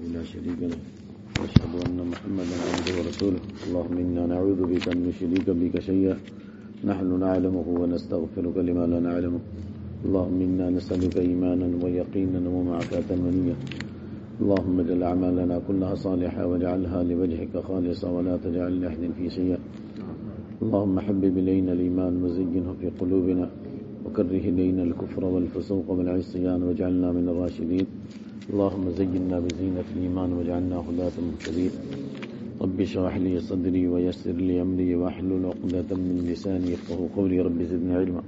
لا شريك له واشهد ان محمدا عبده ورسوله. اللهم انا نعوذ بك ان نشرك بك شيئا. نحن نعلمه ونستغفرك لما لا نعلمه. اللهم انا نسالك ايمانا ويقينا ومعافاه ونيه اللهم اجعل اعمالنا كلها صالحه واجعلها لوجهك خالصه ولا تجعل لاحد في شيئا. اللهم حبب الينا الايمان وزينه في قلوبنا. وكره الينا الكفر والفسوق والعصيان واجعلنا من الراشدين. اللهم زينا بزينة الإيمان واجعلنا هداة مهتدين. رب اشرح لي صدري ويسر لي أمري واحلل عقدة من لساني يفقه قولي. رب زدني علما.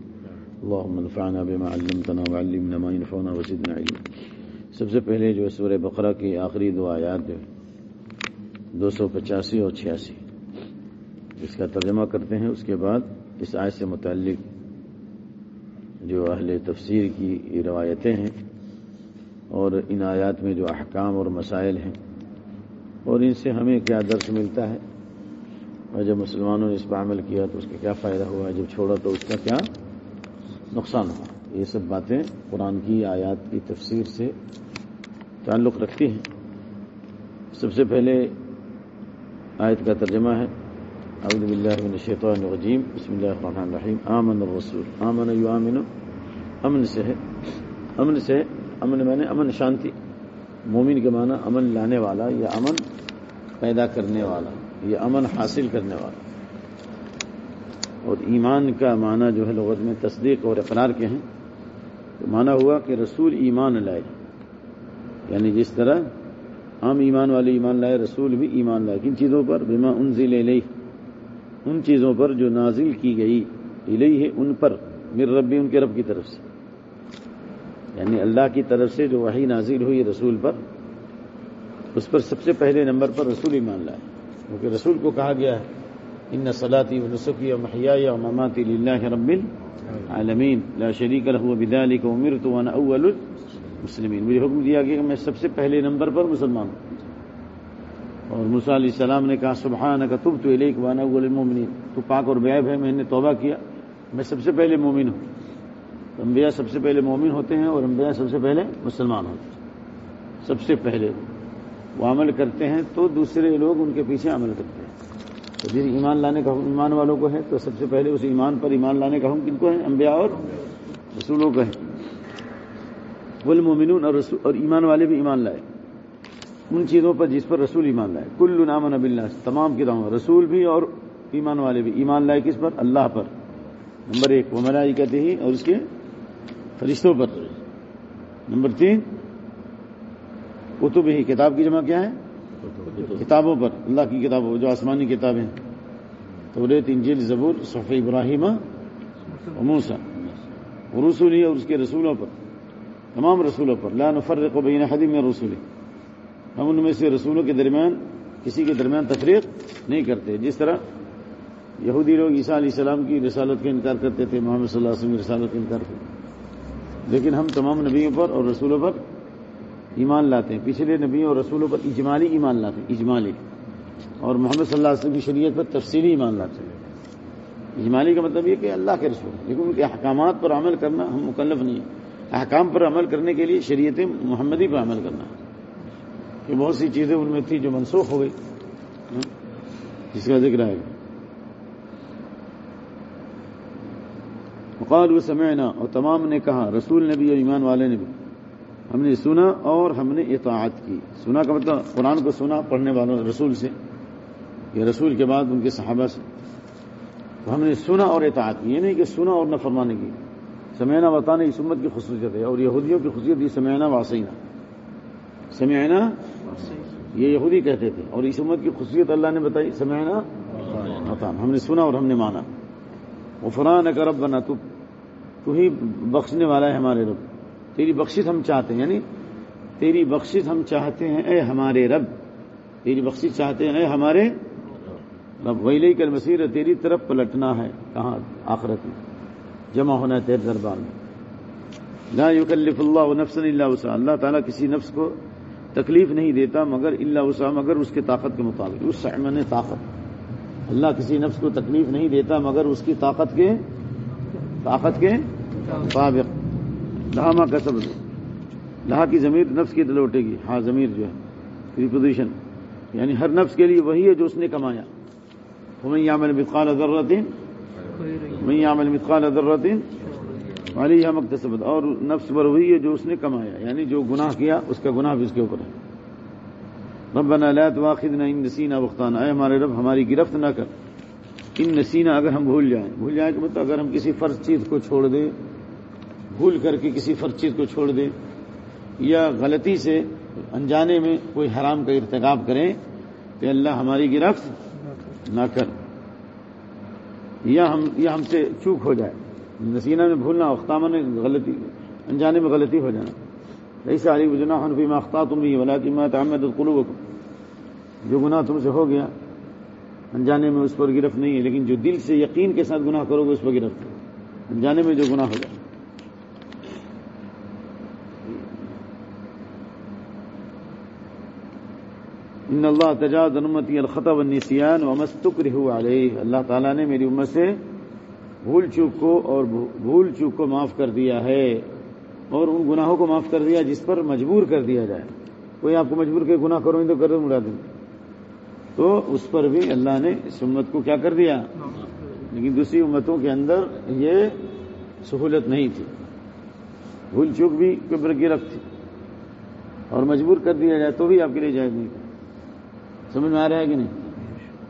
اللهم انفعنا بما علمتنا وعلمنا ما ينفعنا وزدنا علما. سب سے پہلے جو سورہ بقرہ کی آخری دو آیات دو سو پچاسی اور چھیاسی اس کا ترجمہ کرتے ہیں، اس کے بعد اس آیت سے متعلق جو اہل تفسیر کی روایتیں ہیں اور ان آیات میں جو احکام اور مسائل ہیں اور ان سے ہمیں کیا درس ملتا ہے اور جب مسلمانوں نے اس پر عمل کیا تو اس کا کیا فائدہ ہوا؟ جب چھوڑا تو اس کا کیا نقصان ہوا؟ یہ سب باتیں قرآن کی آیات کی تفسیر سے تعلق رکھتی ہیں۔ سب سے پہلے آیت کا ترجمہ ہے۔ اعوذ باللہ من الشیطان الرجیم بسم اللہ الرحمن الرحیم آمن الرسول. آمن یو آمن امن سے ہے امن سے امن میں نے امن شانتی. مومن کے معنی امن لانے والا یا امن پیدا کرنے والا یا امن حاصل کرنے والا. اور ایمان کا معنی جو ہے لغت میں تصدیق اور اقرار کے ہیں. تو معنی ہوا کہ رسول ایمان لائے. یعنی جس طرح عام ایمان والے ایمان لائے، رسول بھی ایمان لائے. کن چیزوں پر؟ بما انزل الیہ. ان چیزوں پر جو نازل کی گئی الیہ ہے ان پر میر ربی ان کے رب کی طرف سے۔ یعنی اللہ کی طرف سے جو وہی نازل ہوئی رسول پر، اس پر سب سے پہلے نمبر پر رسول ایمان لائے۔ کیونکہ رسول کو کہا گیا ہے، ان صلاحی و نسخی و محیا و مماتی اللہ رب العالمین، لا شریک له بذلك امرت وانا اول المسلمین۔ مجھے حکم دیا گیا کہ میں سب سے پہلے نمبر پر مسلمان ہوں۔ اور موسیٰ علیہ السلام نے کہا، سبحانک تبت الیک وانا اول تو پاک اور بیاب ہے، میں نے توبہ کیا، میں سب سے پہلے مومن ہوں۔ انبیاء سب سے پہلے مومن ہوتے ہیں اور انبیاء سب سے پہلے مسلمان ہوتے ہیں۔ سب سے پہلے وہ عمل کرتے ہیں تو دوسرے لوگ ان کے پیچھے عمل کرتے ہیں۔ تو جس ایمان لانے کا حکم ایمان والوں کو ہے، تو سب سے پہلے اس ایمان پر ایمان لانے کا حکم کن کو ہے؟ انبیاء اور رسولوں کو ہے۔ بول مومنون اور رسول اور ایمان والے بھی ایمان لائے۔ ان چیزوں پر جس پر رسول ایمان لائے۔ کل نام نب اللہ تمام کی رہوں رسول بھی اور ایمان والے بھی۔ ایمان لائے کس پر؟ اللہ پر۔ نمبر ایک، وہ ملائی کہتے ہی اور اس کے فرشتوں پر۔ نمبر تین، کتب ہی۔ کتاب کی جمع کیا ہے؟ کتابوں پر۔ اللہ کی کتابوں جو آسمانی کتابیں تو ریت انجیل، زبور صف ابراہیم موسا رسولی اور اس کے رسولوں پر۔ تمام رسولوں پر۔ لا نفرق بین حدیم میں رسولی۔ ہم ان میں سے رسولوں کے درمیان، کسی کے درمیان تفریق نہیں کرتے۔ جس طرح یہودی لوگ عیسیٰ علیہ السلام کی رسالت کا انکار کرتے تھے، محمد صلی اللہ علیہ وسلم کی رسالت کا انکار کرتے لیکن ہم تمام نبیوں پر اور رسولوں پر ایمان لاتے ہیں۔ پچھلے نبیوں اور رسولوں پر اجمالی ایمان لاتے ہیں، اجمالی۔ اور محمد صلی اللہ علیہ وسلم کی شریعت پر تفصیلی ایمان لاتے ہیں۔ اجمالی کا مطلب یہ کہ اللہ کے رسول لیکن ان کے احکامات پر عمل کرنا ہم مکلف نہیں ہیں۔ احکام پر عمل کرنے کے لیے شریعت محمدی پر عمل کرنا۔ ہے کہ بہت سی چیزیں ان میں تھی جو منسوخ ہو گئی۔ جس کا ذکر آئے گا۔ وقال سمعنا، اور تمام نے کہا، رسول نے بھی اور ایمان والے نے بھی۔ ہم نے سنا اور ہم نے اطاعت کی۔ سنا کا مطلب قرآن کو سنا پڑھنے والوں، رسول سے، یا رسول کے بعد ان کے صحابہ سے۔ تو ہم نے سنا اور اطاعت کی، یہ نہیں کہ سنا اور نہ فرمانے کی سمینا بتانے اس امت کی خصوصیت ہے، اور یہودیوں کی خصوصیت یہ سمینا واسینہ سمینا یہ یہودی کہتے تھے اور اس امت کی خصوصیت اللہ نے بتائی سمینا بتانا ہم نے سنا اور ہم نے مانا۔ وہ فران کا رب بنا تو تو ہی بخشنے والا ہے ہمارے رب۔ تیری بخشش ہم چاہتے ہیں یعنی تیری بخشش ہم چاہتے ہیں اے ہمارے رب۔ تیری بخشش چاہتے ہیں اے ہمارے رب۔ ویلے کل مسیر تیری طرف پلٹنا ہے۔ کہاں؟ آخرت میں۔ جمع ہونا ہے تیرے دربار میں۔ لا یکلف اللہ نفس اللہ وسا اللہ تعالیٰ کسی نفس کو تکلیف نہیں دیتا مگر اللہ وسا مگر اس کے طاقت کے مطابق اس سمن طاقت۔ اللہ کسی نفس کو تکلیف نہیں دیتا مگر اس کی طاقت کے طاقت کے مطابق۔ لہما کا سب لہا کی ضمیر نفس کی لوٹے گی۔ ہاں ضمیر جو ہے پوزیشن یعنی ہر نفس کے لیے وہی ہے جو اس نے کمایا۔ میں یامل متقال ادرتین میں یامل متقال ادرتین والی یا مکتسبت اور نفس پر وہی ہے جو اس نے کمایا یعنی جو گناہ کیا، اس کا گناہ بھی اس کے اوپر ہے۔ ربنا لا تواخذنا ان نسینا وقتانا۔ اے ہمارے رب، ہماری گرفت نہ کر۔ ان نسینا اگر ہم بھول جائیں بھول جائیں کہ مطلب اگر ہم کسی فرض چیز کو چھوڑ دیں، بھول کر کے کسی فرض چیز کو چھوڑ دیں، یا غلطی سے انجانے میں کوئی حرام کا ارتکاب کریں کہ اللہ ہماری گرفت نہ کر۔ یا ہم یا ہم سے چوک ہو جائے۔ نسینہ میں بھولنا اختامہ نے غلطی، انجانے میں غلطی ہو جانا۔ نہیں ساری بجنا حنفی میں اختہ تم بھی ولا کی مت احمد القلو جو گناہ تم سے ہو گیا، انجانے میں اس پر گرفت نہیں ہے، لیکن جو دل سے یقین کے ساتھ گناہ کرو گے، اس پر گرفت ہے۔ انجانے میں جو گناہ ہو جائے۔ ان اللہ تجاز انمتی الخطب النسیان ومستکر علیہ۔ اللہ تعالیٰ نے میری امت سے بھول چوک کو اور بھول چوک کو معاف کر دیا ہے اور ان گناہوں کو معاف کر دیا جس پر مجبور کر دیا جائے۔ کوئی آپ کو مجبور کے گناہ کرو تو کر اڑا دیں۔ تو اس پر بھی اللہ نے اس امت کو کیا کر دیا؟ لیکن دوسری امتوں کے اندر یہ سہولت نہیں تھی۔ بھول چوک بھی قبر کی رکھ تھی۔ اور مجبور کر دیا جائے تو بھی آپ کے لیے جائز نہیں سمجھ میں آ رہا ہے کہ نہیں؟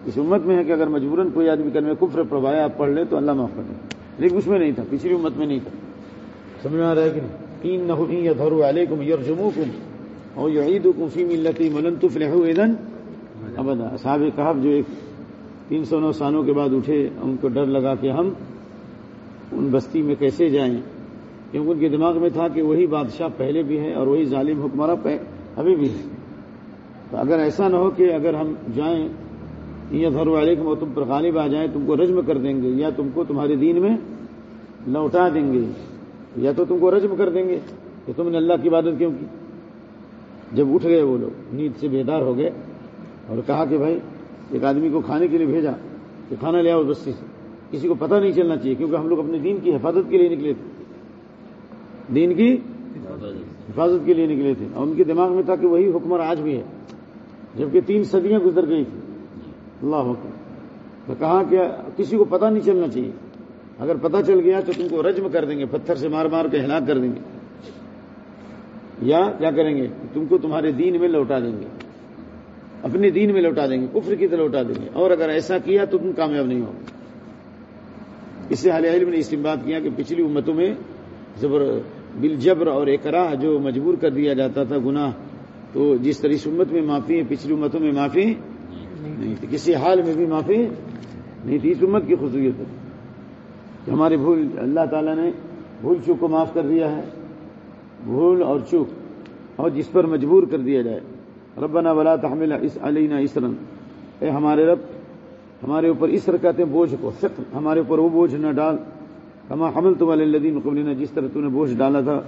اس امت میں ہے کہ اگر مجبوراً کوئی آدمی کرنے کفر پڑھوایا، آپ پڑھ لیں تو اللہ معاف کر دیں۔ لیکن اس میں نہیں تھا، پچھلی امت میں نہیں تھا۔ سمجھ میں آ رہا ہے کہ تین نہ دھرو والے کم یور کم اور یہ عید کفی ملتی ملن تف ایدن ابدا صاحب کہاب جو ایک تین سو نو سالوں کے بعد اٹھے، ان کو ڈر لگا کہ ہم ان بستی میں کیسے جائیں؟ کیونکہ ان کے دماغ میں تھا کہ وہی بادشاہ پہلے بھی ہے اور وہی ظالم حکمراں ابھی بھی ہے تو اگر ایسا نہ ہو کہ اگر ہم جائیں یہ گھر والے تم پر غالب آ جائیں، تم کو رجم کر دیں گے، یا تم کو تمہارے دین میں لوٹا دیں گے، یا تو تم کو رجم کر دیں گے۔ کہ تم نے اللہ کی عبادت کیوں کی؟ جب اٹھ گئے وہ لوگ، نیند سے بیدار ہو گئے اور کہا کہ بھائی، ایک آدمی کو کھانے کے لیے بھیجا کہ کھانا لیا اس بستی سے۔ کسی کو پتہ نہیں چلنا چاہیے، کیونکہ ہم لوگ اپنے دین کی حفاظت کے لیے نکلے تھے۔ دین کی حفاظت کے لیے نکلے تھے۔ اور ان کے دماغ میں تھا کہ وہی حکمر آج بھی ہے۔ جبکہ تین صدیاں گزر گئی تھی اللہ تو کہا کہ کسی کو پتہ نہیں چلنا چاہیے۔ اگر پتہ چل گیا تو تم کو رجم کر دیں گے، پتھر سے مار مار کے ہلاک کر دیں گے۔ یا کیا کریں گے؟ تم کو تمہارے دین میں لوٹا دیں گے۔ اپنے دین میں لوٹا دیں گے، کفر کی طرح لوٹا دیں گے۔ اور اگر ایسا کیا تو تم کامیاب نہیں ہوگے۔ اس سے حال علم نے اس بات کیا کہ پچھلی امتوں میں زبر بل جبر اور اقرا جو مجبور کر دیا جاتا تھا گناہ، تو جس طرح اس امت میں معافی ہے، پچھلی امتوں میں معافی نہیں تھی۔ کسی حال میں بھی معافی نہیں تھی، اس امت کی خصوصیت ہے کہ ہماری بھول، اللہ تعالیٰ نے بھول چوک کو معاف کر دیا ہے۔ بھول اور چوک، اور جس پر مجبور کر دیا جائے۔ ربنا ولا تحمل اس علینا اسرن اے ہمارے رب، ہمارے اوپر اس کہتے ہیں بوجھ کو فکر ہمارے اوپر وہ بوجھ نہ ڈال۔ کما حمل تو والے لدین قبلینا جس طرح تو نے بوجھ ڈالا تھا،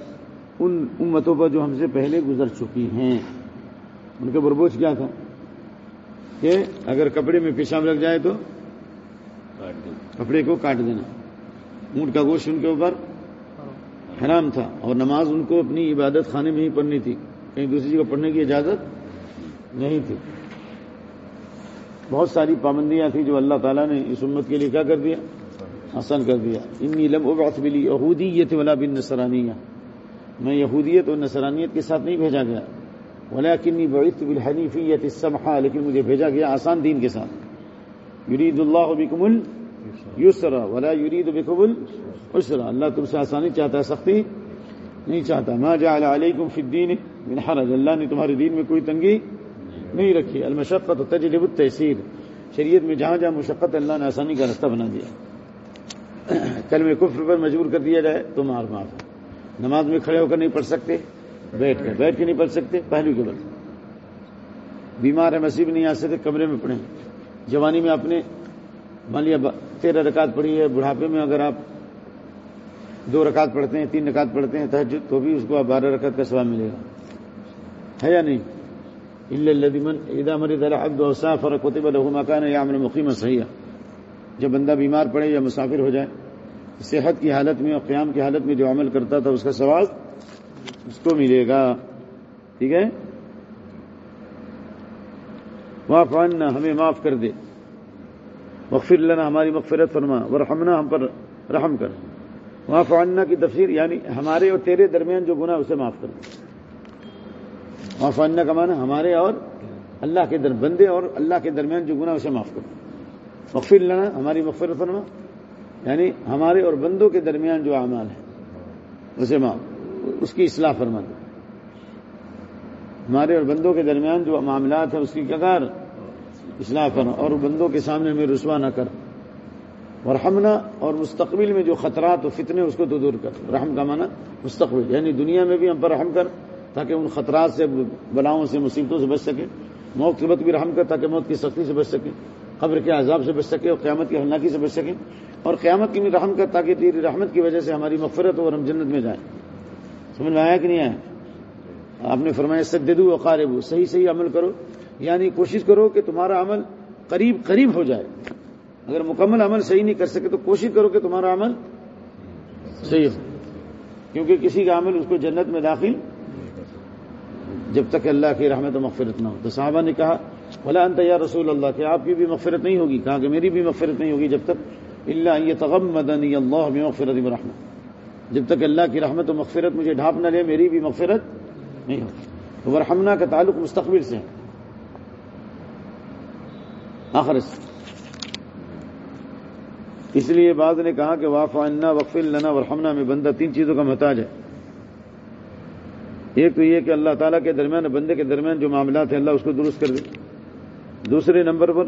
ان امتوں پر جو ہم سے پہلے گزر چکی ہیں۔ ان کے اوپر بوجھ کیا تھا؟ کہ اگر کپڑے میں پیشاب لگ جائے تو کپڑے کو کاٹ دینا۔ اونٹ کا گوشت ان کے اوپر حرام تھا اور نماز ان کو اپنی عبادت خانے میں ہی پڑھنی تھی۔ کہیں دوسری جگہ پڑھنے کی اجازت نہیں تھی۔ بہت ساری پابندیاں تھیں جو اللہ تعالیٰ نے اس امت کے لیے کیا کر دیا؟ آسان کر دیا۔ ان نیلم اباس بلی یہودیت ولا بن نسرانیہ میں یہودیت اور نسرانیت کے ساتھ نہیں بھیجا گیا۔ ولكني بعثت بالحنيفية السمحة لیکن مجھے بھیجا گیا آسان دین کے ساتھ۔ يريد الله بكم اليسر ولا يريد بكم العسر۔ اللہ تم سے آسانی چاہتا ہے، سختی نہیں چاہتا۔ ما جعل عليكم في الدين من حرج۔ اللہ نے تمہارے دین میں کوئی تنگی نہیں رکھی۔ المشقت تجلب التيسير شریعت میں جہاں جہاں مشقت، اللہ نے آسانی کا رستہ بنا دیا۔ کل میں کفر پر مجبور کر دیا جائے تو مار معاف نماز میں کھڑے ہو کر نہیں پڑھ سکتے۔ بیٹھ کر، بیٹھ کے نہیں پڑھ سکتے، پہلو کے بل بیمار ہے مسیب نہیں آ سکتے کمرے میں پڑھیں۔ جوانی میں اپنے، مان لیا تیرہ رکعت پڑھی ہے، بڑھاپے میں اگر آپ دو رکعت پڑھتے ہیں، تین رکعت پڑھتے ہیں تحجد تو بھی اس کو آپ بارہ رکعت کا سواب ملے گا۔ ہے یا نہیں؟ الدیمن ادا مرید الحد صاف اور قطب الحماکان یا امن مقیم صحیح جب بندہ بیمار پڑے یا مسافر ہو جائے، صحت کی حالت میں اور قیام کی حالت میں جو عمل کرتا تھا، اس کا سوال اس کو ملے گا۔ ٹھیک ہے؟ واف عنا، ہمیں معاف کر دے۔ مغفر لنا، ہماری مغفرت فرما، ورحمنا، ہم پر رحم کر۔ واف عنا کی تفسیر یعنی ہمارے اور تیرے درمیان جو گناہ، اسے معاف کر۔ دے عنا کا معنی ہمارے اور اللہ کے در، بندے اور اللہ کے درمیان جو گناہ، اسے معاف کر۔ دے مغفر لنا، ہماری مغفرت فرما۔ یعنی ہمارے اور بندوں کے درمیان جو اعمال ہے اسے معاف۔ اس کی اصلاح فرما دے ہمارے اور بندوں کے درمیان جو معاملات ہیں، اس کی کگار اصلاح کر اور بندوں کے سامنے میں رسوا نہ کر رحمنا اور مستقبل میں جو خطرات و فتنے اس کو تو دور کر۔ رحم کا معنی مستقبل یعنی دنیا میں بھی ہم پر رحم کر تاکہ ان خطرات سے، بلاؤں سے، مصیبتوں سے بچ سکے۔ موت کے وقت بھی رحم کر تاکہ موت کی سختی سے بچ سکے۔ قبر کے عذاب سے بچ سکے اور قیامت کی ہلاکی سے بچ سکے۔ اور قیامت کی بھی رحم کر تاکہ تیری رحمت کی وجہ سے ہماری مغفرت اور ہم جنت میں جائیں۔ سمجھ میں آیا کہ نہیں آیا؟ آپ نے فرمایا، سددو و قارب صحیح صحیح عمل کرو۔ یعنی کوشش کرو کہ تمہارا عمل قریب قریب ہو جائے۔ اگر مکمل عمل صحیح نہیں کر سکے تو کوشش کرو کہ تمہارا عمل صحیح ہو۔ کیونکہ کسی کا عمل اس کو جنت میں داخل جب تک اللہ کی رحمت و مغفرت نہ ہو۔ تو صحابہ نے کہا بلا انت یا رسول اللہ کہ آپ کی بھی مغفرت نہیں ہوگی۔ کہا کہ میری بھی مغفرت نہیں ہوگی جب تک اللہ یہ تغم مدنی اللہ مغفرت رحمت جب تک اللہ کی رحمت و مغفرت مجھے ڈھانپ نہ لے، میری بھی مغفرت نہیں تو ورحمنا کا تعلق مستقبل سے آخر اس لیے بعض نے کہا کہ واف انا وقف النا ورحمنا میں بندہ تین چیزوں کا محتاج ہے۔ ایک تو یہ کہ اللہ تعالیٰ کے درمیان بندے کے درمیان جو معاملات ہیں، اللہ اس کو درست کر دے۔ دوسرے نمبر پر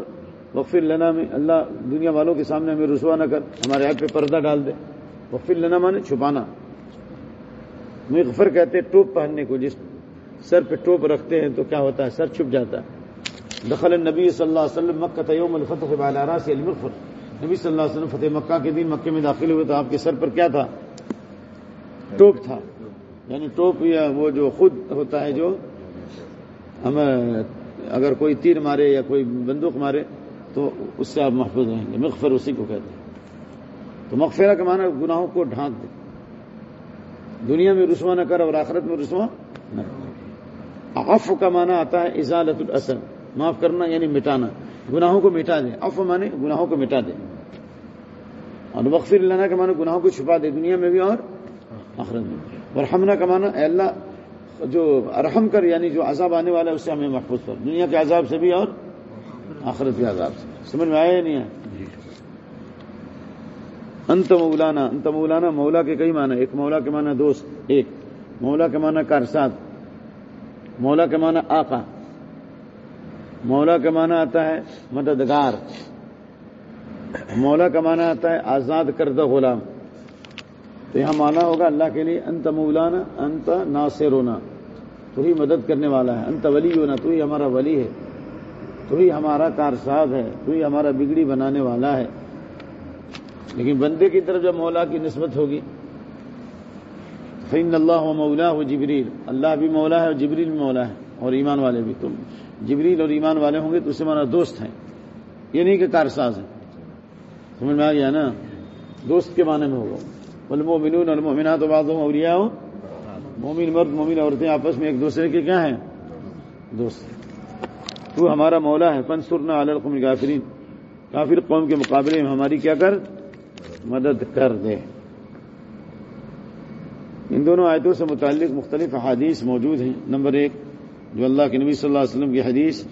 وقف النا میں اللہ دنیا والوں کے سامنے ہمیں رسوا نہ کر، ہمارے آگ پہ پردہ ڈال دے۔ وقف النا مانے چھپانا۔ مغفر کہتے ٹوپ پہننے کو، جس سر پہ ٹوپ رکھتے ہیں تو کیا ہوتا ہے؟ سر چھپ جاتا ہے۔ دخل النبی صلی اللہ علیہ وسلم مکہ یوم الفتح بالا سے المغفر۔ نبی صلی اللہ علیہ وسلم فتح مکہ کے دن مکے میں داخل ہوئے تو آپ کے سر پر کیا تھا؟ ٹوپ تھا۔ یعنی ٹوپ یا وہ جو خود ہوتا ہے جو ہم، اگر کوئی تیر مارے یا کوئی بندوق مارے تو اس سے آپ محفوظ رہیں گے۔ مغفر اسی کو کہتے ہیں۔ تو مغفرہ کا معنی گناہوں کو ڈھانک دے۔ دنیا میں رسوا نہ کر اور آخرت میں رسوا نہ کر۔ اف کا معنی آتا ہے ازالت الاثر معاف کرنا یعنی مٹانا۔ گناہوں کو مٹا دے۔ اف مانے گناہوں کو مٹا دے۔ اور وقف اللہ کا معنی گناہوں کو چھپا دے دنیا میں بھی اور آخرت میں اور ہمنا کا معنی اے اللہ، جو ارحم کر یعنی جو عذاب آنے والا ہے، اس سے ہمیں محفوظ کر۔ دنیا کے عذاب سے بھی اور آخرت کے عذاب سے۔ سمجھ میں آیا نہیں آیا؟ انت مولانا انت مولانا، مولا کے کئی معنی ایک مولا کے معنی دوست، ایک مولا کے معنی کارساد مولا کے معنی آقا، مولا کا معنی آتا ہے مددگار، مولا کا معنی آتا ہے آزاد کردہ غلام۔ تو یہاں مانا ہوگا اللہ کے لیے انت مولانا، انت ناصر ہونا تو ہی مدد کرنے والا ہے، انت ولی ہونا تو ہی ہمارا ولی ہے۔ تو ہی ہمارا کارساز ہے، تو ہی ہمارا بگڑی بنانے والا ہے۔ لیکن بندے کی طرف جب مولا کی نسبت ہوگی فین اللہ و مولا ہو جبریل اللہ بھی مولا ہے اور جبریل بھی مولا ہے اور ایمان والے بھی۔ تم جبریل اور ایمان والے ہوں گے تو اس سے ہمارا دوست ہیں۔ یہ نہیں کہ کارساز ہے سمجھ میں آ گیا نا؟ دوست کے معنی میں ہوگا۔ المومنون المومنات بعضهم اولیاء مومن مرد مومن عورتیں آپس میں ایک دوسرے کے کیا ہیں؟ دوست تو ہمارا مولا ہے۔ فن سرنا القم القافرین کافر قوم کے مقابلے میں ہماری کیا کر؟ مدد کر دے۔ ان دونوں آیتوں سے متعلق مختلف حادیث موجود ہیں۔ نمبر ایک، جو اللہ کے نبی صلی اللہ علیہ وسلم کی حدیث،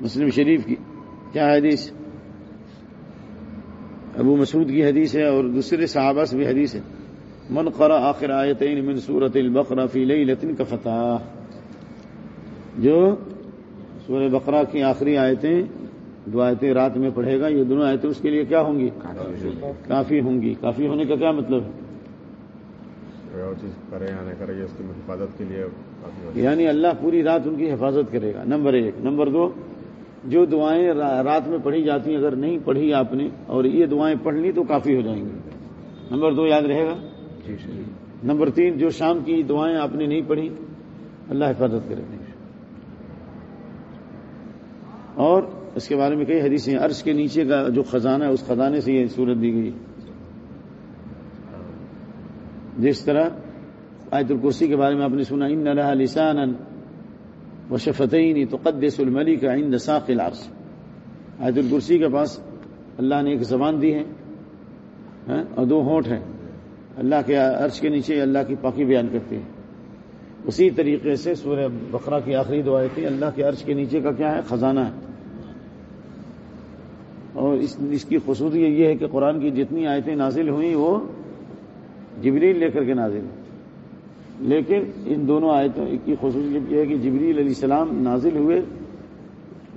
مسلم شریف کی۔ کیا حدیث؟ ابو مسعود کی حدیث ہے اور دوسرے صحابہ سے بھی حدیث ہے۔ من قرا آخر آیتین من سورت البقرہ فی لیلۃ کا فتح جو سورہ بقرہ کی آخری آیتیں دو آیتیں رات میں پڑھے گا یہ دونوں آیتیں اس کے لیے کیا ہوں گی؟ کافی ہوں گی۔ کافی ہونے کا کیا مطلب ہے؟ حفاظت کے لیے یعنی اللہ پوری رات ان کی حفاظت کرے گا۔ نمبر ایک۔ نمبر دو جو دعائیں رات میں پڑھی جاتی ہیں اگر نہیں پڑھی آپ نے اور یہ دعائیں پڑھ لی تو کافی ہو جائیں گی۔ نمبر دو یاد رہے گا؟ نمبر تین جو شام کی دعائیں آپ نے نہیں پڑھی اللہ حفاظت کرے۔ گا اور اس کے بارے میں کئی حدیثیں عرش کے نیچے کا جو خزانہ ہے، اس خزانے سے یہ صورت دی گئی جس طرح آیت الکرسی کے بارے میں آپ نے سنا، ان لسان و شفتعین تقدس الملک عند ساق العرش. آیت الکرسی کے پاس اللہ نے ایک زبان دی ہے ہاں، اور دو ہونٹ ہیں۔ اللہ کے عرش کے نیچے اللہ کی پاکی بیان کرتے ہیں۔ اسی طریقے سے سورہ بقرہ کی آخری دعا تھی اللہ کے عرش کے نیچے کا کیا ہے؟ خزانہ ہے۔ اور اس اس کی خصوصیت یہ ہے کہ قرآن کی جتنی آیتیں نازل ہوئیں وہ جبریل لے کر کے نازل ہوئی لیکن ان دونوں آیتوں کی خصوصیت یہ ہے کہ جبریل علیہ السلام نازل ہوئے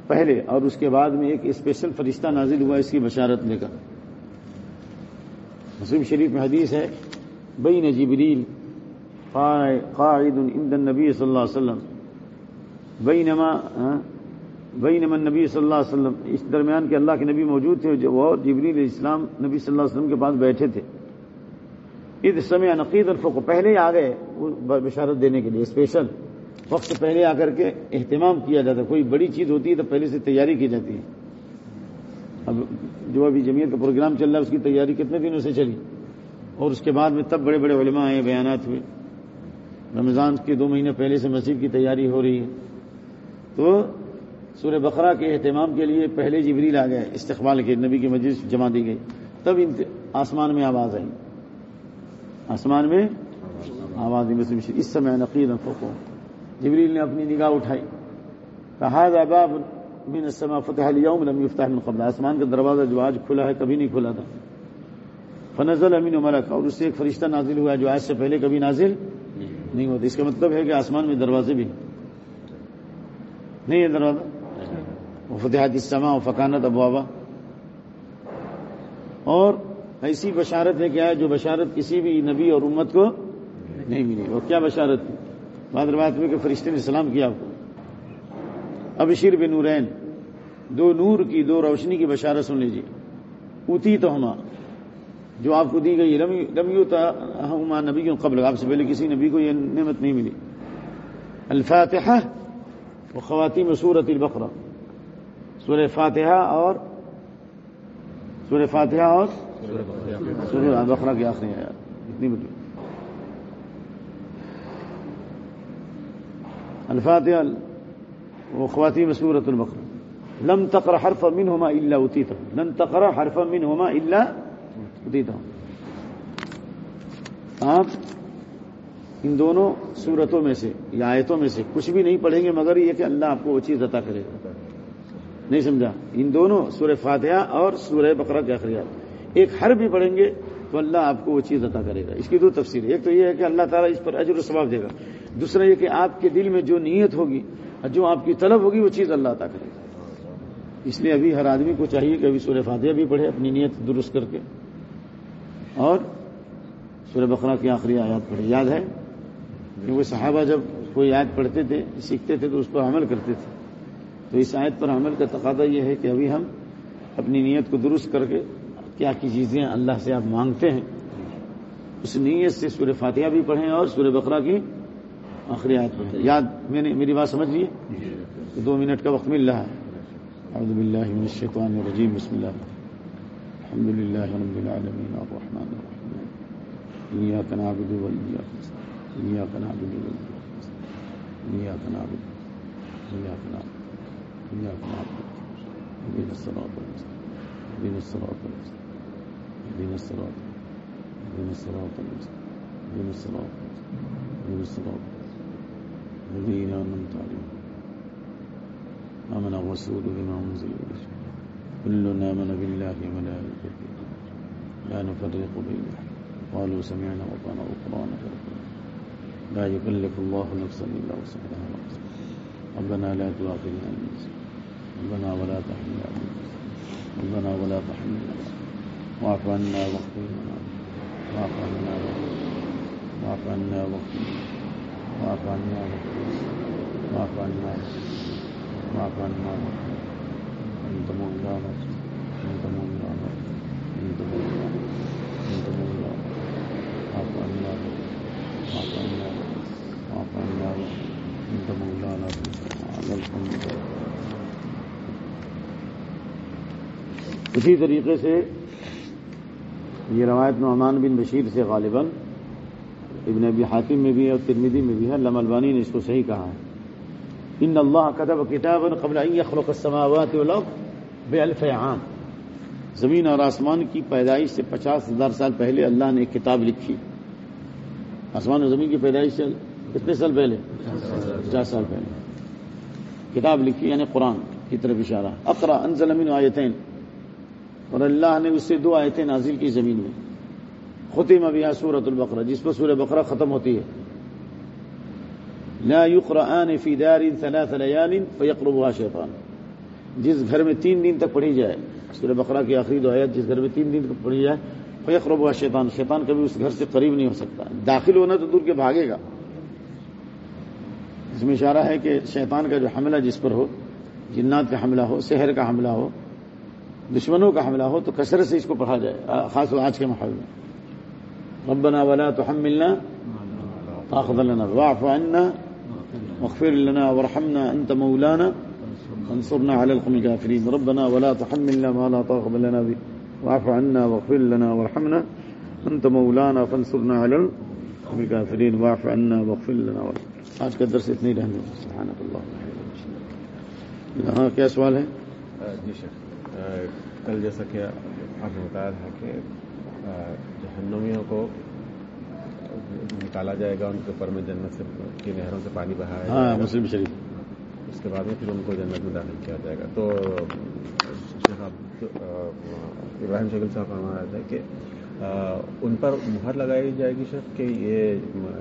پہلے اور اس کے بعد میں ایک اسپیشل فرشتہ نازل ہوا اس کی بشارت لے کر۔ مسلم شریف میں حدیث ہے بین جبریل قاعد عند النبی صلی اللہ علیہ وسلم۔ بینما ہاں، بینما النبی صلی اللہ علیہ وسلم، اس درمیان کے اللہ کے نبی موجود تھے، جو وہ جبریل اسلام نبی صلی اللہ علیہ وسلم کے پاس بیٹھے تھے۔ عید سمے نقید الفق پہلے ہی آ گئے بشارت دینے کے لیے اسپیشل وقت سے پہلے آ کر کے اہتمام کیا جاتا ہے۔ کوئی بڑی چیز ہوتی ہے تو پہلے سے تیاری کی جاتی ہے۔ اب جو ابھی جمعیت کا پروگرام چل رہا ہے، اس کی تیاری کتنے دنوں سے چلی؟ اور اس کے بعد میں تب بڑے بڑے علماء آئے، بیانات ہوئے۔ رمضان کے دو مہینے پہلے سے مسجد کی تیاری ہو رہی ہے۔ تو سورہ بقرہ کے اہتمام کے لیے پہلے جبریل آ گئے، استقبال کے نبی کی مسجد جمع دی گئی۔ تب آسمان میں آواز آئی۔ آسمان میں آواز اس سمے نقید فوقو جبریل نے اپنی نگاہ اٹھائی۔ کہا باب من السماء فتح اليوم لم يفتح من قبل۔ آسمان کا دروازہ جو آج کھلا ہے، کبھی نہیں کھلا تھا۔ فنزل امین ملک اور اس سے ایک فرشتہ نازل ہوا جو آج سے پہلے کبھی نازل نہیں ہوتا۔ اس کا مطلب ہے کہ آسمان میں دروازے بھی نہیں ہے دروازہ۔ وہ السماء و فقانت ابوابا۔ اور ایسی بشارت ہے کیا ہے جو بشارت کسی بھی نبی اور امت کو نہیں ملی۔ اور کیا بشارت تھی؟ بعد روایت میں کہ فرشتے نے سلام کیا آپ کو۔ ابشیر بن نورین، دو نور کی، دو روشنی کی بشارت سن لیجیے اوتی تو ہما، جو آپ کو دی گئی رمیو ہما نبی قبل۔ آپ سے پہلے کسی نبی کو یہ نعمت نہیں ملی۔ الفاتحہ وہ خواتین سورت البقرہ۔ سورہ فاتحہ اور سورہ فاتحہ اور سورہ بقرہ کی آخری آیا اتنی بڑی۔ الفاتحہ وہ خواتین سورت البقرہ۔ لم تقرا حرف منهما الا اوتيته لم تقرا حرف منهما الا اوتيته آپ ان دونوں صورتوں میں سے یا آیتوں میں سے کچھ بھی نہیں پڑھیں گے، مگر یہ کہ اللہ آپ کو وہ چیز عطا کرے گا۔ نہیں سمجھا؟ ان دونوں سورہ فاتحہ اور سورہ بقرہ کے اخریات ایک ہر بھی پڑھیں گے تو اللہ آپ کو وہ چیز عطا کرے گا۔ اس کی دو تفصیل ایک تو یہ ہے کہ اللہ تعالیٰ اس پر اجر و ثواب دے گا۔ دوسرا یہ کہ آپ کے دل میں جو نیت ہوگی اور جو آپ کی طلب ہوگی، وہ چیز اللہ عطا کرے گا۔ اس لیے ابھی ہر آدمی کو چاہیے کہ ابھی سورہ فاتحہ بھی پڑھے، اپنی نیت درست کر کے۔ اور سورہ بقرہ کی آخری آیات پڑھے یاد ہے کیونکہ صحابہ جب کوئی آیت پڑھتے تھے، سیکھتے تھے، تو اس پر عمل کرتے تھے۔ تو اس آیت پر عمل کا تقاضا یہ ہے کہ ابھی ہم اپنی نیت کو درست کر کے کیا کی چیزیں اللہ سے آپ مانگتے ہیں۔ اس نیت سے سورہ فاتحہ بھی پڑھیں اور سورہ بقرہ کی آخری آیت پڑھیں۔ یاد، میں نے، میری بات سمجھ لیے دو منٹ کا وقت مل رہا ہے۔ اعوذ باللہ من الشیطان الرجیم، بسم اللہ۔ الحمد للہ رب العالمین الرحمن الرحیم۔ ایاک نعبد و ایاک نستعین۔ ایاک نعبد و ایاک نعبد ایاک نعبد ایاک نعبد اهدنا الصراط المستقيم اهدنا الصراط المستقيم اهدنا الصراط اهدنا الصراط المستقيم اهدنا الصراط اهدنا الصراط الذين أنعمت عليهم آمن الرسول بما أنزل إليه۔ كل آمن بالله وملائكته لا نفرق بين أحد۔ قالوا سمعنا وأطعنا غفرانك ربنا لا يكلف الله نفسا إلا وسعها ربنا لا تؤاخذنا إن نسينا. ربنا ولا تحمل ربنا ولا تحملنا واعف عنا واغفر لنا. واعف عنا واعف عنا واغفر واعف عنا واعف عنا واعف عنا انت مولانا انت مولانا انت مولانا انت مولانا واعف عنا واعف عنا واعف عنا انت مولانا على الحمد اسی طریقے سے یہ روایت نعمان بن بشیر سے غالباً، ابن ابی حاتم میں بھی ہے اور ترمیدی میں بھی ہے، علامہ البانی نے اس کو صحیح کہا ہے۔ ان اللہ کتب کتاب قبل ان يخلق السماوات والارض بألف عام۔ زمین اور آسمان کی پیدائش سے پچاس ہزار سال پہلے اللہ نے ایک کتاب لکھی۔ آسمان اور زمین کی پیدائش سے کتنے سال پہلے؟ پچاس سال پہلے۔ کتاب لکھی یعنی قرآن کی طرف اشارہ۔ اقرا انزل من آیتین۔ اور اللہ نے اس سے دو آیتیں نازل کی زمین میں۔ ختم ابیا سورت البقرہ، جس پر سورہ بقرہ ختم ہوتی ہے۔ لا يقرآن فی دار ثلاث لیال فیقربها شیطان۔ جس گھر میں تین دن تک پڑھی جائے۔ سورہ بقرہ کی آخری دو آیت، جس گھر میں تین دن تک پڑھی جائے، فیقربها شیطان۔ شیطان کبھی اس گھر سے قریب نہیں ہو سکتا۔ داخل ہونا تو دور کے بھاگے گا۔ اس میں اشارہ ہے کہ شیطان کا جو حملہ جس پر ہو، جنات کا حملہ ہو شہر کا حملہ ہو دشمنوں کا حملہ ہو تو کثرت سے اس کو پڑھا جائے خاص طور آج کے ماحول میں۔ ربنا ولا تحملنا طاقت لنا، واعف عنا، واغفر لنا وارحمنا انت مولانا فانصرنا على القوم الكافرين. ربنا ولا تحملنا ما لا طاقت لنا به، واعف عنا واغفر لنا وارحمنا انت مولانا، فانصرنا على القوم الكافرين. واعف عنا واغفر لنا وارحمنا. آج کا درس اتنی رہنے سبحانك اللہ ہاں کیا سوال ہے؟ جی شیخ۔ کل جیسا کہ آپ نے بتایا تھا کہ جہنمیوں کو نکالا جائے گا ان کے اوپر میں جنت سے کی نہروں سے پانی بہایا ہاں مسلم شریف۔ اس کے بعد میں پھر ان کو جنت میں داخل کیا جائے گا۔ تو ابراہیم شکل صاحب فرما رہے تھے کہ ان پر مہر لگائی جائے گی شیخ کہ یہ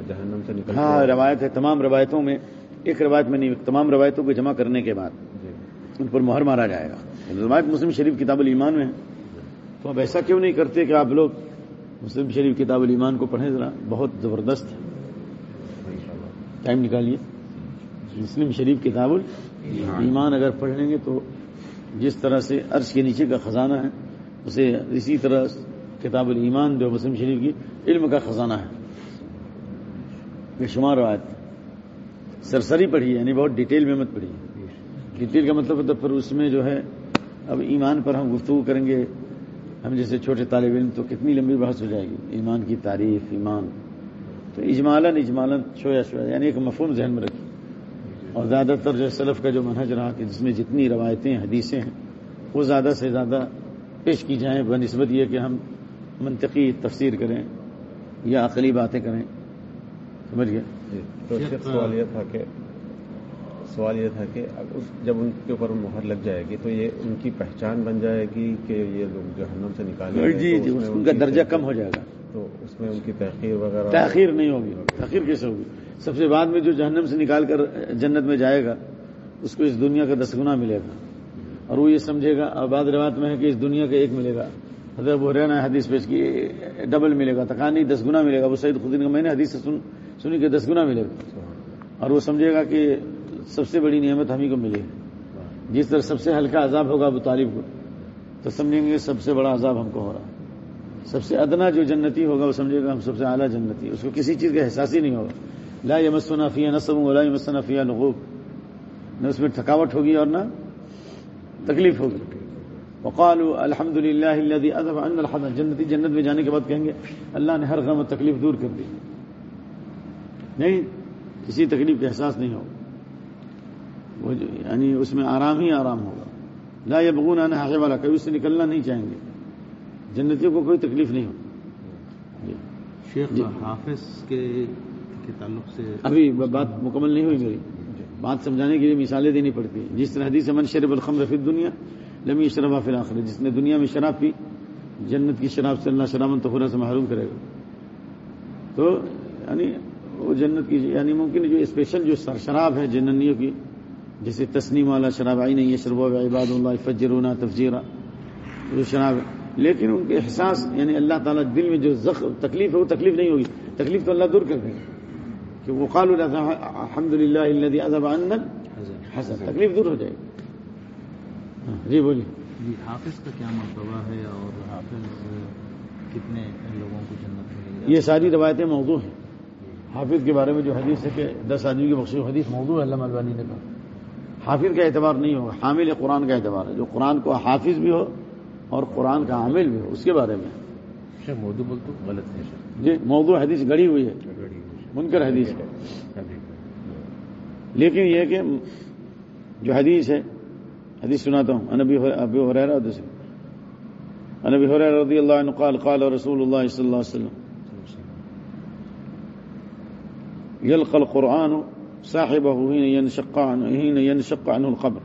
جہنم سے نکل ہاں روایت ہے تمام روایتوں میں ایک روایت میں نہیں تمام روایتوں کو جمع کرنے کے بعد۔ ان پر مہر مارا جائے گا۔ روایت مسلم شریف کتاب الایمان میں ہے۔ تو اب ایسا کیوں نہیں کرتے کہ آپ لوگ مسلم شریف کتاب الایمان کو پڑھیں ذرا؟ بہت زبردست ہے۔ ٹائم نکالیے۔ مسلم شریف کتاب ایمان اگر پڑھ لیں گے تو جس طرح سے عرش کے نیچے کا خزانہ ہے، اسے اسی طرح کتاب الایمان جو مسلم شریف کی علم کا خزانہ ہے۔ بے شمار روایت۔ سرسری پڑھی یعنی بہت ڈیٹیل میں مت پڑھی ڈیٹیل کا مطلب تو پھر اس میں جو ہے، اب ایمان پر ہم گفتگو کریں گے، ہم جیسے چھوٹے طالب علم تو کتنی لمبی بحث ہو جائے گی، ایمان کی تعریف، ایمان۔ تو اجمالاً اجمالاً شویا شویا یعنی ایک مفہوم ذہن میں رکھی اور زیادہ تر جو سلف کا جو منہج رہا کہ جس میں جتنی روایتیں، حدیثیں ہیں، وہ زیادہ سے زیادہ پیش کی جائیں بہ نسبت یہ کہ ہم منطقی تفسیر کریں یا عقلی باتیں کریں۔ سمجھ گئے؟ جی تو سوال یہ تھا کہ سوال یہ تھا کہ اب اس جب ان کے اوپر مہر لگ جائے گی تو یہ ان کی پہچان بن جائے گی کہ یہ لوگ جہنم سے نکالے جی جی ان کا درجہ تحقیر- کم ہو جائے گا۔ تو اس میں ان کی تحقیر وغیرہ تاخیر نہیں ہوگی۔ تاخیر کیسے ہوگی؟ سب سے بعد میں جو جہنم سے نکال کر جنت میں جائے گا اس کو اس دنیا کا دس گنا ملے گا۔ اور وہ یہ سمجھے گا اور بعد روایت میں ہے کہ اس دنیا کا ایک ملے گا۔ حضرت بحرانہ حدیث پیش کی ڈبل ملے گا تکانی دس گنا ملے گا۔ وہ سعید خدین کا میں نے حدیث سے سن سنی کہ دس گنا ملے گا۔ اور وہ سمجھے گا کہ سب سے بڑی نعمت ہم ہی کو ملے۔ گی جس طرح سب سے ہلکا عذاب ہوگا ابو طالب کو، تو سمجھیں گے سب سے بڑا عذاب ہم کو ہو رہا۔ سب سے ادنا جو جنتی ہوگا، وہ سمجھے گا ہم سب سے اعلیٰ جنتی اس کو کسی چیز کا احساس ہی نہیں ہوگا۔ لا یمسنا فیہ نصب ولا یمسنا فیہ لغوب نہ اس میں تھکاوٹ ہوگی اور نہ تکلیف ہوگی۔ وقالوا الحمد للہ الذي اذهب عنا الحزن جنتی جنت میں جانے کے بعد کہیں گے، اللہ نے ہر غم و تکلیف دور کر دی۔ نہیں، کسی تکلیف کا احساس نہیں ہوگا۔ وہ جو- یعنی اس میں آرام ہی آرام ہوگا۔ لا یبغون عنها حولا کبھی اس سے نکلنا نہیں چاہیں گے۔ جنتیوں کو کوئی تکلیف نہیں ہوگی۔ جی۔ شیخ جی۔ حافظ کے کے تعلق سے ابھی بات مکمل نہیں ہوئی میری۔ بات سمجھانے کے لیے مثالیں دینی پڑتی ہیں۔ جس طرح حدیث من شرب الخمر فی دنیا لمی شربا فی الآخر جس نے دنیا میں شراب پی جنت کی شراب سے اللہ شرامن تخورہ سے محروم کرے گا۔ تو یعنی وہ جنت کی یعنی ممکن جو اسپیشل جو شراب ہے جننیوں کی جیسے تسنیم والا شراب آئی نہیں ہے شرب عباد اللہ فجرونا تفجیرہ جو شراب لیکن ان کے احساس یعنی اللہ تعالیٰ دل میں جو زخم تکلیف ہے وہ تکلیف نہیں ہوگی۔ تکلیف تو اللہ دور کر دے گا۔ کہ وہ قالوا الحمد للہ عنا حسن تکلیف دور ہو جائے گی۔ ہاں، جی بولیے۔ جی حافظ کا کیا مرتبہ ہے اور حافظ کتنے لوگوں کو جنت ملے یہ ساری روایتیں موضوع ہیں۔ حافظ کے بارے میں جو حدیث ہے کہ دس آدمی کی مخصوص حدیث موضوع ہے علامہ البانی نے کہا۔ حافظ کا اعتبار نہیں ہوگا حامل قرآن کا اعتبار ہے۔ جو قرآن کو حافظ بھی ہو اور قرآن کا عامل بھی ہو اس کے بارے میں۔ موضوع بول تو غلط ہے جی موضوع حدیث گڑی ہوئی ہے۔ منکر حدیث ہے۔ لیکن یہ کہ جو حدیث ہے حدیث سناتا ہوں۔ انبی ابی حریرہ دوسری انبی حریرہ رضی اللہ عنہ قال قال رسول اللہ صلی اللہ علیہ وسلم یلقى القرآن صاحبہ حين ينشق عنه حين ينشق عنه القبر.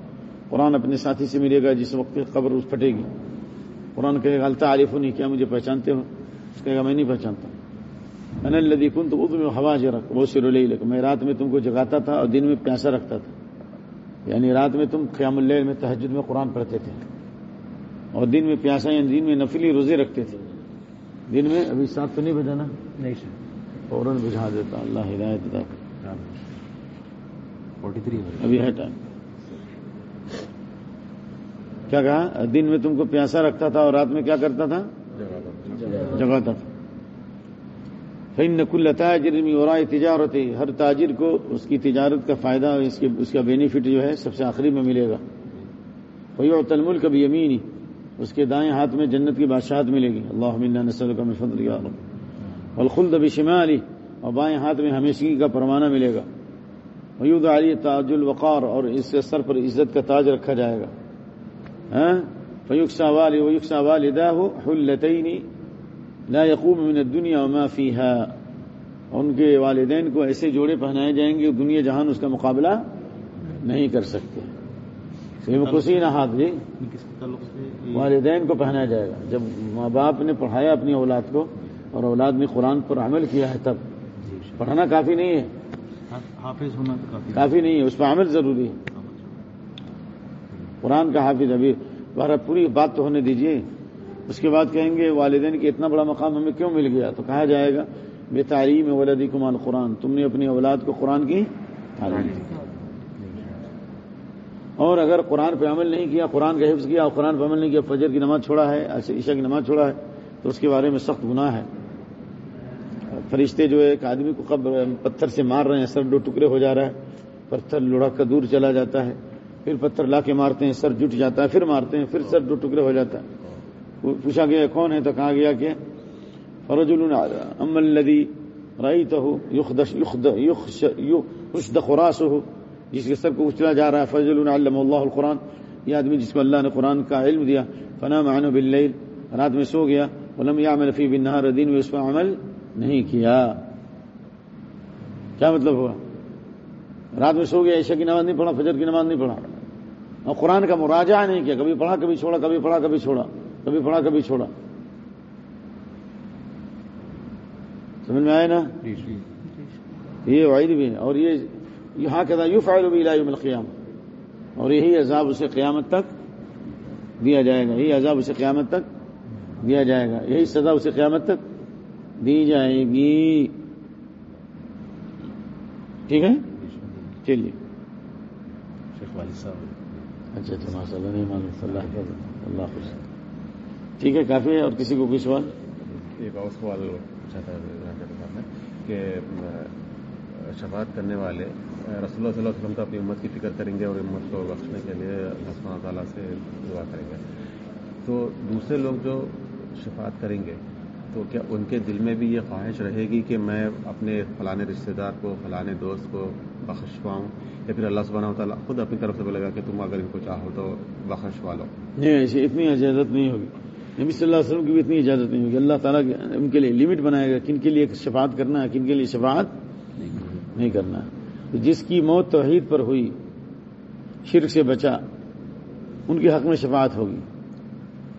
قرآن اپنے ساتھی سے ملے گا جس وقت قبر اس پھٹے گی. قرآن کہے گا التا عارف نہیں کیا مجھے پہچانتے ہو؟ اس کہے گا میں نہیں پہچانتا. انا الذي كنت اضمع حواجرك واسر ليلك میں رات میں تم کو جگاتا تھا اور دن میں پیاسا رکھتا تھا. یعنی رات میں تم قیام اللیل میں تہجد میں قرآن پڑھتے تھے اور دن میں پیاسا یعنی دن میں نفلی روزے رکھتے تھے۔ دن میں ابھی سات تو نہیں بجانا نہیں سر۔ فوراً بجھا دیتا۔ اللہ ہدایت دیتا ابھی ہے ٹائم کیا کہا؟ دن میں تم کو پیاسا رکھتا تھا اور رات میں کیا کرتا تھا؟ جگاتا تھا۔ فن کل تاجر اور تجارت ہر تاجر کو اس کی تجارت کا فائدہ، اس کے، اس کا بینیفٹ جو ہے، سب سے آخری میں ملے گا۔ وہی اور تلمل کبھی یمینی اس کے دائیں ہاتھ میں جنت کی بادشاہت ملے گی۔ اللہ نسل کا فضل یا الخلد ابھی شمالی اور بائیں ہاتھ میں ہمیشگی کا پروانہ ملے گا۔ میود علی تاج الوقار اور اس سے سر پر عزت کا تاج رکھا جائے گا۔ فیوکسا والی ویوکسا والدہ حلتینی لا یقوم من الدنیا وما فیها ان کے والدین کو ایسے جوڑے پہنائے جائیں گے دنیا جہان اس کا مقابلہ نہیں کر سکتے۔ کسی نہ ہاتھ جی؟ والدین کو پہنایا جائے گا۔ جب ماں باپ نے پڑھایا اپنی اولاد کو اور اولاد نے قرآن پر عمل کیا ہے تب۔ پڑھانا کافی نہیں ہے۔ حافظ ہونا کافی کافی نہیں ہے اس پہ عمل ضروری ہے۔ قرآن کا حافظ ابھی بارہ پوری بات تو ہونے دیجیے اس کے بعد کہیں گے والدین کے اتنا بڑا مقام ہمیں کیوں مل گیا؟ تو کہا جائے گا بے تعلیم ولدی کمال قرآن۔ تم نے اپنی اولاد کو قرآن کی تعلیم دی۔ اور اگر قرآن پہ عمل نہیں کیا قرآن کا حفظ کیا اور قرآن پہ عمل نہیں کیا فجر کی نماز چھوڑا ہے عشاء کی نماز چھوڑا ہے تو اس کے بارے میں سخت گناہ ہے۔ فرشتے جو ہے، ایک آدمی کو قبر پتھر سے مار رہے ہیں، سر دو ٹکڑے ہو جا رہا ہے، پتھر لڑک کا دور چلا جاتا ہے، پھر پتھر لا کے مارتے ہیں، سر جٹ جاتا ہے، پھر مارتے ہیں، پھر سر دو ٹکڑے ہو جاتا ہے۔ پوچھا گیا، کون ہے؟ تو کہا گیا کہ فرج ام الدی رائی تو خراس ہو جس کے سر کو اچلا جا رہا ہے فضل علم اللہ القرآن۔ یہ آدمی جس کو اللہ نے قرآن کا علم دیا فنا معن باللیل، رات میں سو گیا، ولم یعمل فی بالنہار دین میں اس پر عمل۔ نہیں کیا؟ کیا مطلب ہوا؟ رات میں سو گیا عشاء کی نماز نہیں پڑھا فجر کی نماز نہیں پڑھا۔ اور قرآن کا مراجعہ نہیں کیا کبھی پڑھا کبھی چھوڑا کبھی پڑھا کبھی چھوڑا کبھی پڑھا کبھی چھوڑا۔ سمجھ میں آئے نا؟ یہ وعید بھی ہے اور یہ یہاں کہتا یو فائل بھی یوم القیام اور یہی عذاب اسے قیامت تک دیا جائے گا یہی عذاب اسے قیامت تک دیا جائے گا یہی سزا اسے قیامت تک دی جائے گی۔ ٹھیک ہے؟ چلیے۔ شیخ والد صاحب۔ اچھا اچھا ماشاء اللہ نہیں معلوم۔ اللہ اللہ حافظ ٹھیک ہے کافی ہے۔ اور کسی کو کوئی سوال؟ ایک اور سوال پوچھا تھا صاحب نے کہ شفاعت کرنے والے رسول اللہ صلی اللہ علیہ وسلم تو اپنی امت کی فکر کریں گے اور امت کو بخشنے کے لیے اللہ تعالیٰ سے دعا کریں گے۔ تو دوسرے لوگ جو شفاعت کریں گے تو کیا ان کے دل میں بھی یہ خواہش رہے گی کہ میں اپنے فلانے رشتے دار کو، فلانے دوست کو بخش پاؤں؟ یا پھر اللہ سبحانہ تعالیٰ خود اپنی طرف سے بولے گا کہ تم اگر ان کو چاہو تو بخش لو نہیں جی، اتنی اجازت نہیں ہوگی۔ نبی صلی اللہ علیہ وسلم کی بھی اتنی اجازت نہیں ہوگی۔ اللہ تعالیٰ ان کے لیے لمٹ بنائے گا کن کے لیے شفاعت کرنا ہے، کن کے لیے شفاعت نہیں کرنا جس کی موت توحید پر ہوئی، شرک سے بچا، ان کے حق میں شفاعت ہوگی۔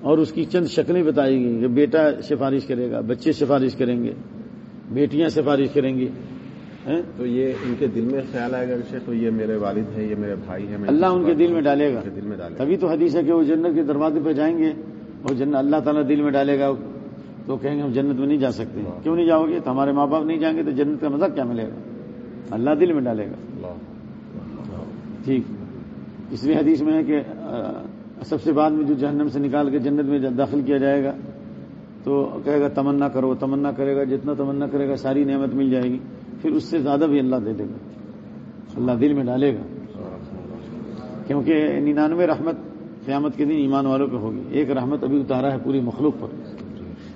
اور اس کی چند شکلیں بتائی گئی کہ بیٹا سفارش کرے گا بچے سفارش کریں گے بیٹیاں سفارش کریں گی تو یہ ان کے دل میں خیال آئے گا تو یہ میرے والد ہے یہ میرے بھائی ہے اللہ ان کے دل میں ڈالے گا۔ دل میں ڈالے تبھی تو حدیث ہے کہ وہ جنت کے دروازے پہ جائیں گے اور جنت اللہ تعالیٰ دل میں ڈالے گا تو کہیں گے ہم جنت میں نہیں جا سکتے۔ کیوں نہیں جاؤ گے؟ تو ہمارے ماں باپ نہیں جائیں گے تو جنت کا مزہ کیا ملے گا؟ اللہ دل میں ڈالے گا۔ ٹھیک۔ اس لیے حدیث میں ہے کہ سب سے بعد میں جو جہنم سے نکال کے جنت میں داخل کیا جائے گا، تو کہے گا، تمنا کرو، تمنا کرے گا، جتنا تمنا کرے گا، ساری نعمت مل جائے گی۔ پھر اس سے زیادہ بھی اللہ دے دے گا۔ اللہ دل میں ڈالے گا۔ کیونکہ ننانوے رحمت قیامت کے دن ایمان والوں پہ ہوگی۔ ایک رحمت ابھی اتارا ہے پوری مخلوق پر۔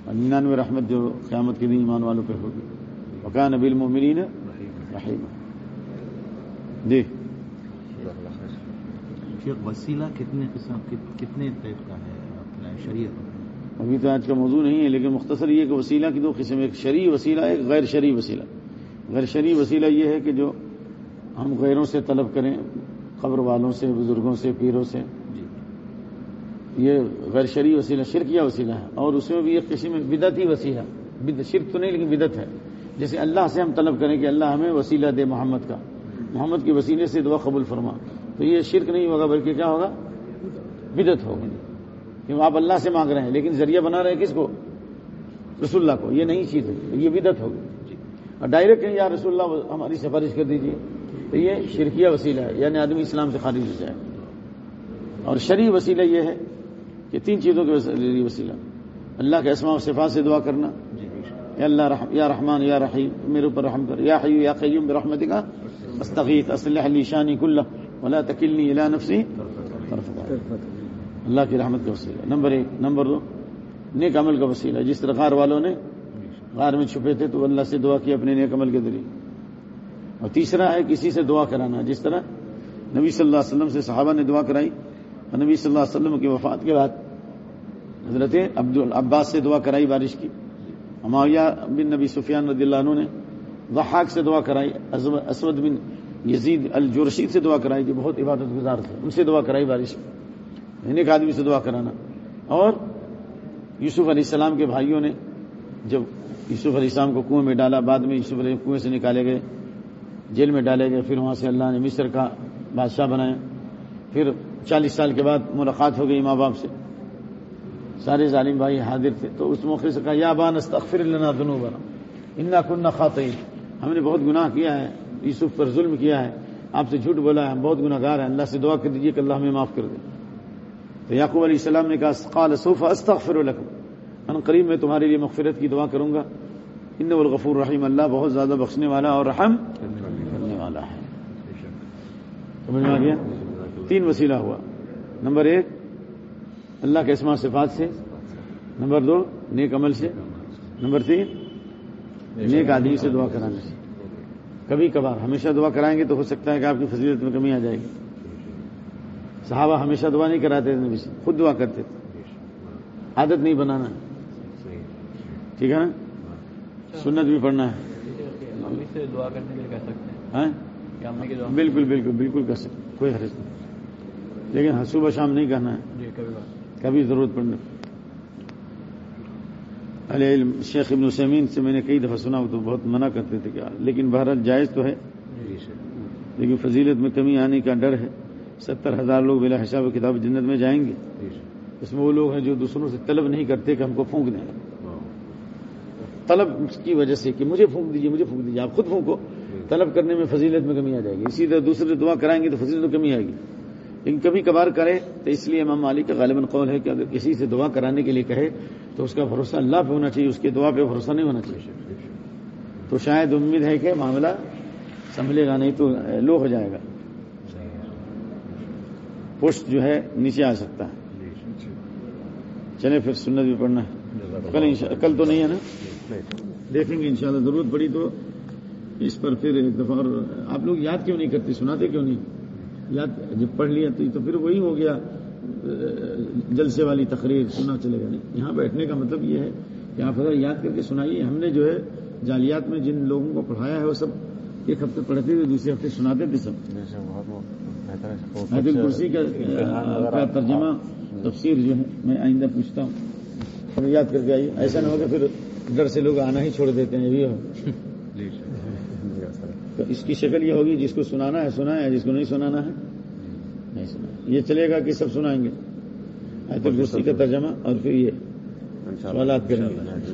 اور ننانوے رحمت جو قیامت کے دن ایمان والوں پہ ہوگی۔ وکا نبی المرین رحیم جی۔ شیخ وسیلہ کتنے قسم کت- کتنے ٹائپ کا ہے اپنا شریعت ابھی تو آج کا موضوع نہیں ہے لیکن مختصر یہ کہ وسیلہ کی دو قسم ایک شرعی وسیلہ ایک غیر شرعی وسیلہ۔ غیر شرعی وسیلہ یہ ہے کہ جو ہم غیروں سے طلب کریں قبر والوں سے بزرگوں سے پیروں سے۔ جی۔ یہ غیر شرعی وسیلہ شرکیہ وسیلہ ہے۔ اور اس میں بھی ایک قسم بدعتی وسیلہ۔ بد- شرک تو نہیں لیکن بدت ہے۔ جیسے اللہ سے ہم طلب کریں کہ اللہ ہمیں وسیلہ دے محمد کا۔ محمد کے وسیلے سے دعا قبول فرما۔ تو یہ شرک نہیں ہوگا، بلکہ کیا ہوگا؟ بدت ہوگی۔ کہ آپ اللہ سے مانگ رہے ہیں، لیکن ذریعہ بنا رہے ہیں کس کو؟ رسول اللہ کو۔ یہ نئی چیز ہے، یہ بدت ہوگی۔ اور ڈائریکٹ کہیں، یا رسول اللہ ہماری سفارش کر دیجیے تو یہ شرکیہ وسیلہ ہے یعنی آدمی اسلام سے خارج ہو جائے۔ اور شرعی وسیلہ یہ ہے کہ تین چیزوں کے وسیلہ- اللہ کے اسماء و صفات سے دعا کرنا۔ یا اللہ رحم، یا رحمان، یا رحیم، میرے اوپر رحم کر۔ یا حیو یا قیوم برحمتک، استغیث، اصلح لی شانی کلہ۔ ولا تکلنی الی نفسی اللہ کی رحمت کا وسیلہ. نمبر ایک. نمبر دو. نیک عمل کا وسیلہ. جس طرح غار والوں نے غار میں چھپے تھے تو اللہ سے دعا کی اپنے نیک عمل کے ذریعے. اور تیسرا ہے کسی سے دعا کرانا. جس طرح نبی صلی اللہ علیہ وسلم سے صحابہ نے دعا کرائی اور نبی صلی اللہ علیہ وسلم کی وفات کے بعد حضرت عبد العباس سے دعا کرائی بارش کی. معاویہ بن نبی سفیان رضی اللہ عنہ نے ضحاک سے دعا کرائی. اسود بن یزید الجرشید سے دعا کرائی، جو بہت عبادت گزار تھے، ان سے دعا کرائی بارش کی یعنی ایک آدمی سے دعا کرانا۔ اور یوسف علیہ السلام کے بھائیوں نے جب یوسف علیہ السلام کو کنویں میں ڈالا، بعد میں یوسف علیہ کنویں سے نکالے گئے، جیل میں ڈالے گئے، پھر وہاں سے اللہ نے مصر کا بادشاہ بنایا۔ پھر چالیس سال کے بعد ملاقات ہو گئی ماں باپ سے۔ سارے ظالم بھائی حاضر تھے۔ تو اس موقع سے کہا، یا بان، استغفر لنا ذنوبنا، انا كنا خاطئین۔ ہم نے بہت گناہ کیا ہے۔ یوسف پر ظلم کیا ہے، آپ سے جھوٹ بولا ہے ہم بہت گناہ گار ہیں اللہ سے دعا کر دیجیے کہ اللہ ہمیں معاف کر دے۔ تو یعقوب علیہ السلام نے کہا، قال سوف استغفر لكم ان قریب میں تمہارے لیے مغفرت کی دعا کروں گا۔ ان الغفور رحیم اللہ بہت زیادہ بخشنے والا اور رحم کرنے والا ہے۔ سمجھ میں آ گیا؟ تین وسیلہ ہوا۔ نمبر ایک، اللہ کے اسما صفات سے۔ نمبر دو، نیک عمل سے۔ نمبر تین، نیک آدمی سے دعا کرانے سے۔ کبھی کبھار ہمیشہ دعا کرائیں گے تو ہو سکتا ہے کہ آپ کی فضیلت میں کمی آ جائے گی۔ صحابہ ہمیشہ دعا نہیں کراتے تھے نبی سے خود دعا کرتے تھے۔ عادت نہیں بنانا۔ ٹھیک ہے نا؟ سنت بھی پڑھنا ہے۔ دعا کرنے کے لیے کہہ سکتے ہیں۔ ہاں؟ بالکل بالکل بالکل کر سکتے کوئی حرض نہیں۔ لیکن صبح شام نہیں کرنا ہے۔ جی کبھی ضرورت پڑنے۔ علیہ علم شیخ ابن سمین سے میں نے کئی دفعہ سنا وہ تو بہت منع کرتے تھے کہ لیکن بہرحال جائز تو ہے۔ جی لیکن فضیلت میں کمی آنے کا ڈر ہے۔ ستر ہزار لوگ بلا حساب کتاب جنت میں جائیں گے۔ اس میں وہ لوگ ہیں جو دوسروں سے طلب نہیں کرتے کہ ہم کو پھونک دیں۔ طلب کی وجہ سے کہ مجھے پھونک دیجیے مجھے پھونک دیجیے آپ خود پھونکو۔ طلب کرنے میں فضیلت میں کمی آ جائے گی۔ اسی طرح دوسرے دعا کرائیں گے تو فضیلت میں کمی آئے گی۔ لیکن کبھی کبھار کرے تو اس لیے امام مالک کا غالباً قول ہے کہ اگر کسی سے دعا کرانے کے لیے کہے تو اس کا بھروسہ اللہ پہ ہونا چاہیے، اس کے دعا پہ بھروسہ نہیں ہونا چاہیے۔ تو شاید امید ہے کہ معاملہ سنبھلے گا، نہیں تو لو ہو جائے گا۔ پوسٹ جو ہے نیچے آ سکتا ہے۔ چلے پھر سنت بھی پڑھنا ہے۔ کل کل تو نہیں ہے نا؟ دیکھیں گے انشاءاللہ، ضرورت پڑی تو اس پر پھر ایک دفعہ اور آپ لوگ یاد کیوں نہیں کرتے؟ سناتے کیوں نہیں؟ یاد جب پڑھ لیا تو تو پھر وہی ہو گیا جلسے والی تقریر سنا چلے گا۔ نہیں یہاں بیٹھنے کا مطلب یہ ہے کہ آپ حضرت یاد کر کے سنائیے ہم نے جو ہے جالیات میں جن لوگوں کو پڑھایا ہے وہ سب ایک ہفتے پڑھتے تھے دوسرے ہفتے سناتے تھے سب۔ حضرت کرسی کا ترجمہ تفسیر جو ہے میں آئندہ پوچھتا ہوں۔ یاد کر کے آئیے۔ ایسا نہ ہوگا پھر ڈر سے لوگ آنا ہی چھوڑ دیتے ہیں یہ بھی ہو۔ تو اس کی شکل یہ ہوگی جس کو سنانا ہے سنا ہے جس کو نہیں سنانا ہے نہیں سنا۔ یہ چلے گا کہ سب سنائیں گے۔ آیت الکرسی کا ترجمہ اور پھر یہ سوالات کریں گے۔